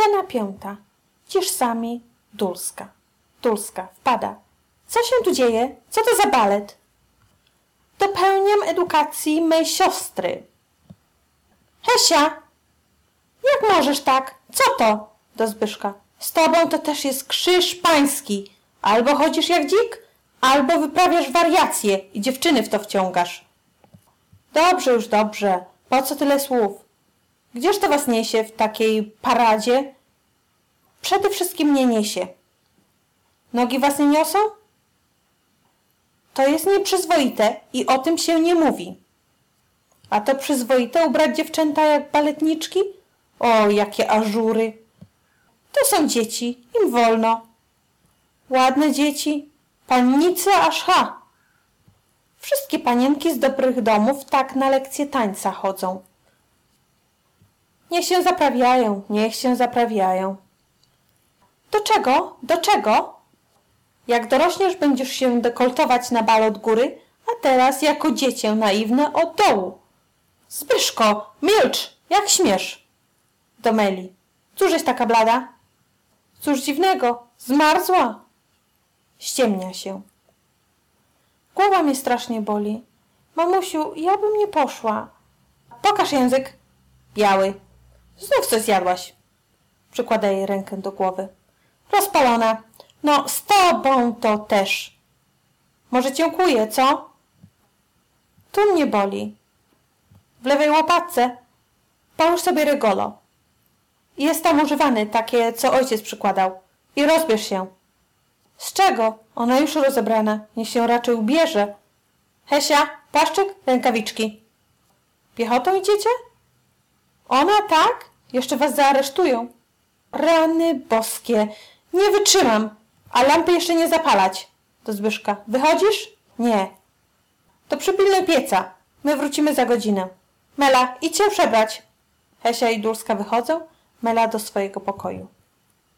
Scena piąta. Cisz sami. Dulska. Dulska. Wpada. Co się tu dzieje? Co to za balet? Dopełniam edukacji mej siostry. Hesia! Jak możesz tak? Co to? Do Zbyszka. Z tobą to też jest krzyż pański. Albo chodzisz jak dzik, albo wyprawiasz wariacje i dziewczyny w to wciągasz. Dobrze już, dobrze. Po co tyle słów? Gdzież to was niesie w takiej paradzie? Przede wszystkim nie niesie. Nogi was nie niosą? To jest nieprzyzwoite i o tym się nie mówi. A to przyzwoite ubrać dziewczęta jak baletniczki? O, jakie ażury! To są dzieci, im wolno. Ładne dzieci, pannice aż ha. Wszystkie panienki z dobrych domów tak na lekcje tańca chodzą. Niech się zaprawiają, niech się zaprawiają. Do czego? Do czego? Jak dorośniesz, będziesz się dekoltować na bal od góry, a teraz jako dziecię naiwne od dołu. Zbyszko, milcz, jak śmiesz. Do Meli. Cóż jest taka blada? Cóż dziwnego, zmarzła. Ściemnia się. Głowa mnie strasznie boli. Mamusiu, ja bym nie poszła. Pokaż język. Biały. Znów coś zjadłaś. Przykłada jej rękę do głowy. Rozpalona. No, z tobą to też. Może cię kuje, co? Tu mnie boli. W lewej łopatce. Połóż sobie rygolo. Jest tam używany, takie, co ojciec przykładał. I rozbierz się. Z czego? Ona już rozebrana. Niech się raczej ubierze. Hesia, płaszczyk, rękawiczki. Piechotą idziecie? Ona tak? Jeszcze was zaaresztują. Rany boskie. Nie wytrzymam. A lampy jeszcze nie zapalać. Do Zbyszka. Wychodzisz? Nie. To przypilnuj pieca. My wrócimy za godzinę. Mela, idź się przebrać. Hesia i Dulska wychodzą. Mela do swojego pokoju.